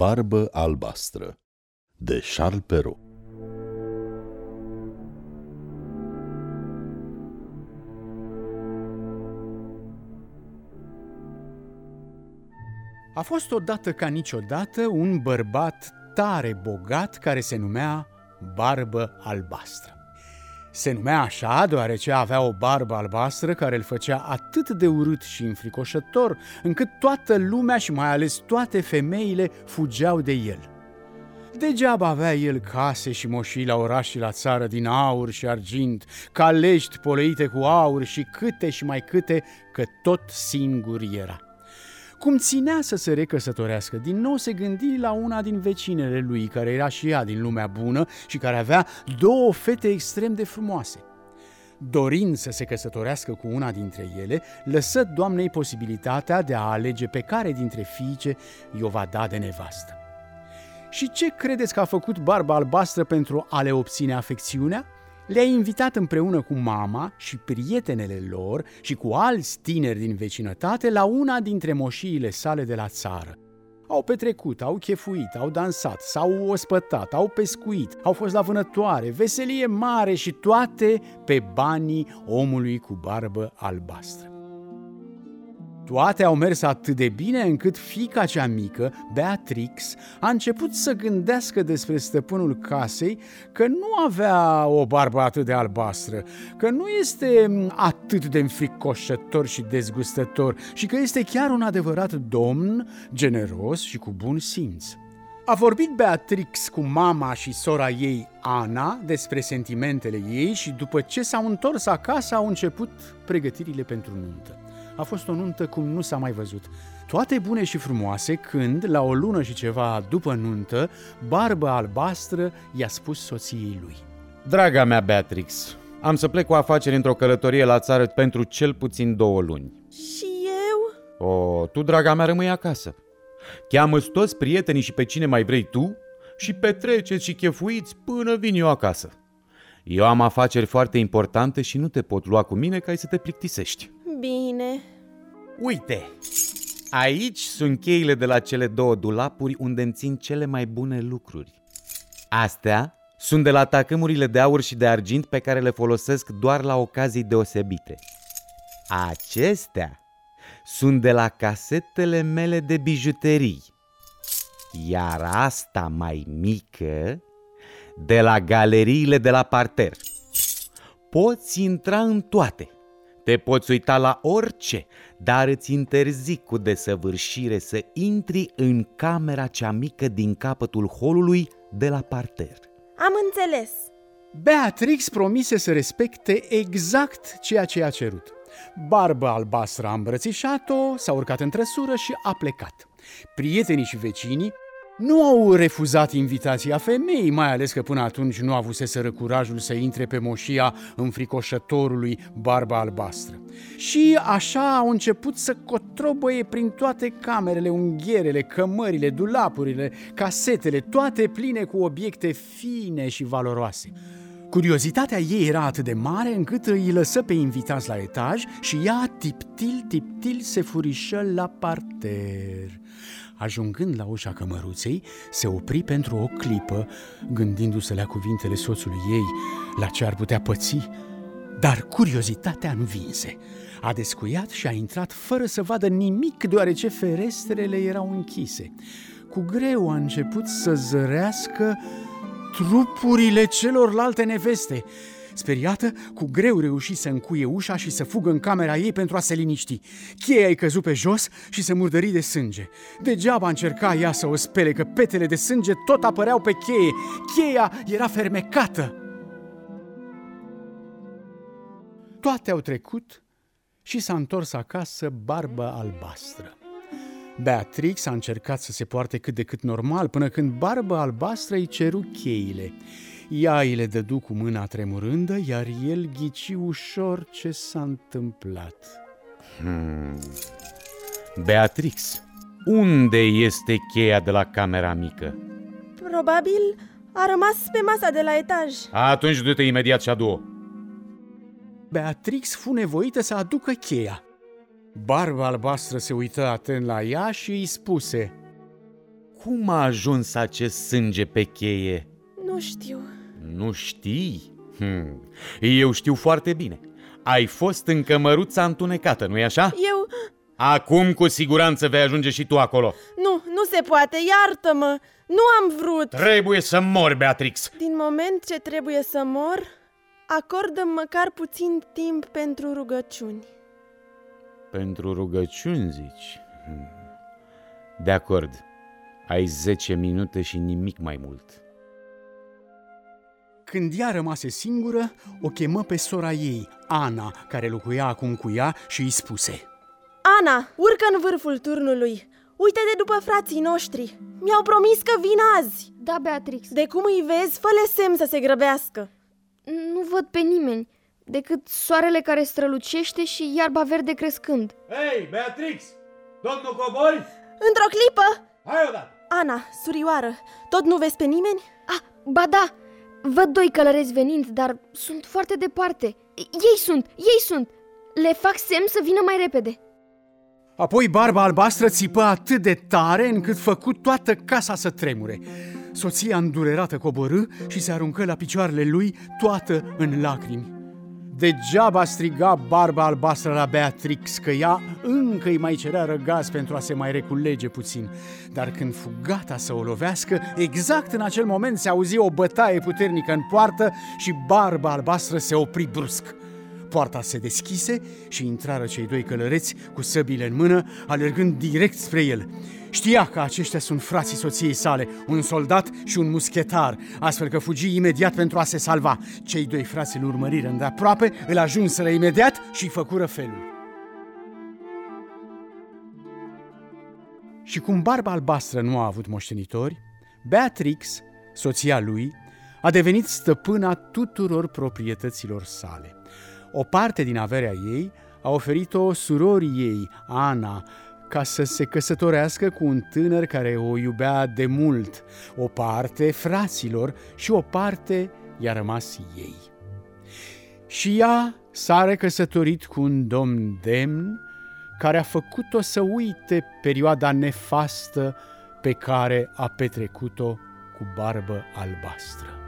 Barbă albastră de Charles Perrault A fost odată ca niciodată un bărbat tare bogat care se numea Barbă Albastră. Se numea așa deoarece avea o barbă albastră care îl făcea atât de urât și înfricoșător, încât toată lumea și mai ales toate femeile fugeau de el. Degeaba avea el case și moșii la oraș și la țară din aur și argint, calești poleite cu aur și câte și mai câte, că tot singur era. Cum ținea să se recăsătorească, din nou se gândi la una din vecinele lui, care era și ea din lumea bună și care avea două fete extrem de frumoase. Dorind să se căsătorească cu una dintre ele, lăsă doamnei posibilitatea de a alege pe care dintre fiice i-o va da de nevastă. Și ce credeți că a făcut barba albastră pentru a le obține afecțiunea? Le-a invitat împreună cu mama și prietenele lor și cu alți tineri din vecinătate la una dintre moșiile sale de la țară. Au petrecut, au chefuit, au dansat, s-au ospătat, au pescuit, au fost la vânătoare, veselie mare și toate pe banii omului cu barbă albastră. Toate au mers atât de bine încât fica cea mică, Beatrix, a început să gândească despre stăpânul casei că nu avea o barbă atât de albastră, că nu este atât de înfricoșător și dezgustător și că este chiar un adevărat domn, generos și cu bun simț. A vorbit Beatrix cu mama și sora ei, Ana, despre sentimentele ei și după ce s-au întors acasă au început pregătirile pentru nuntă a fost o nuntă cum nu s-a mai văzut. Toate bune și frumoase când, la o lună și ceva după nuntă, barbă albastră i-a spus soției lui. Draga mea Beatrix, am să plec cu afaceri într-o călătorie la țară pentru cel puțin două luni. Și eu? O, tu, draga mea, rămâi acasă. cheamă toți prietenii și pe cine mai vrei tu și petreceți și chefuiți până vin eu acasă. Eu am afaceri foarte importante și nu te pot lua cu mine ca să te plictisești. Bine. Uite, aici sunt cheile de la cele două dulapuri unde îmi țin cele mai bune lucruri. Astea sunt de la tacâmurile de aur și de argint pe care le folosesc doar la ocazii deosebite. Acestea sunt de la casetele mele de bijuterii. Iar asta mai mică de la galeriile de la parter. Poți intra în toate – te poți uita la orice, dar îți interzic cu desăvârșire să intri în camera cea mică din capătul holului de la parter. Am înțeles. Beatrix promise să respecte exact ceea ce a cerut. Barbă albastră a îmbrățișat-o, s-a urcat în trăsură și a plecat. Prietenii și vecinii nu au refuzat invitația femeii, mai ales că până atunci nu avuseseră curajul să intre pe moșia înfricoșătorului barba albastră. Și așa au început să cotrobăie prin toate camerele, unghierele, cămările, dulapurile, casetele, toate pline cu obiecte fine și valoroase. Curiozitatea ei era atât de mare încât îi lăsă pe invitați la etaj și ea, tiptil, tiptil, se furișă la parter. Ajungând la ușa cămăruței, se opri pentru o clipă, gândindu-se la cuvintele soțului ei, la ce ar putea păți, dar curiozitatea învinse. A descuiat și a intrat fără să vadă nimic, deoarece ferestrele erau închise. Cu greu a început să zărească trupurile celorlalte neveste. Speriată, cu greu reuși să încuie ușa și să fugă în camera ei pentru a se liniști. Cheia ai căzut pe jos și se murdări de sânge. Degeaba încerca ea să o spele, că petele de sânge tot apăreau pe cheie. Cheia era fermecată. Toate au trecut și s-a întors acasă barbă albastră. Beatrix a încercat să se poarte cât de cât normal până când barba albastră îi ceru cheile. Ea îi le dădu cu mâna tremurândă, iar el ghici ușor ce s-a întâmplat. Hmm. Beatrix, unde este cheia de la camera mică? Probabil a rămas pe masa de la etaj. Atunci du-te imediat și adu-o. Beatrix fu nevoită să aducă cheia. Barba albastră se uită atent la ea și îi spuse Cum a ajuns acest sânge pe cheie? Nu știu. Nu știi? Hm. Eu știu foarte bine. Ai fost în cămăruța întunecată, nu-i așa? Eu... Acum cu siguranță vei ajunge și tu acolo. Nu, nu se poate, iartă-mă! Nu am vrut! Trebuie să mori, Beatrix! Din moment ce trebuie să mor, acordă măcar puțin timp pentru rugăciuni. Pentru rugăciuni, zici? Hm. De acord. Ai 10 minute și nimic mai mult. Când ea rămase singură, o chemă pe sora ei, Ana, care locuia acum cu ea și îi spuse Ana, urcă în vârful turnului. Uite-te după frații noștri. Mi-au promis că vin azi. Da, Beatrix. De cum îi vezi, fă-le semn să se grăbească. Nu văd pe nimeni, decât soarele care strălucește și iarba verde crescând. Hei, Beatrix! Domnul Cobori? Într-o clipă! Hai odată! Ana, surioară, tot nu vezi pe nimeni? Ah, ba da! Văd doi călăreți venind, dar sunt foarte departe. Ei sunt, ei sunt! Le fac semn să vină mai repede. Apoi barba albastră țipă atât de tare încât făcut toată casa să tremure. Soția îndurerată coborâ și se aruncă la picioarele lui toată în lacrimi. Degeaba striga barba albastră la Beatrix că ea încă îi mai cerea răgaz pentru a se mai reculege puțin. Dar când fu gata să o lovească, exact în acel moment se auzi o bătaie puternică în poartă și barba albastră se opri brusc. Poarta se deschise și intrară cei doi călăreți cu săbile în mână, alergând direct spre el. Știa că aceștia sunt frații soției sale, un soldat și un muschetar, astfel că fugi imediat pentru a se salva. Cei doi frați îl urmăriră îndeaproape, îl ajunseră imediat și făcură felul. Și cum barba albastră nu a avut moștenitori, Beatrix, soția lui, a devenit stăpâna tuturor proprietăților sale. O parte din averea ei a oferit-o surorii ei, Ana, ca să se căsătorească cu un tânăr care o iubea de mult, o parte fraților și o parte i-a rămas ei. Și ea s-a recăsătorit cu un domn demn care a făcut-o să uite perioada nefastă pe care a petrecut-o cu barbă albastră.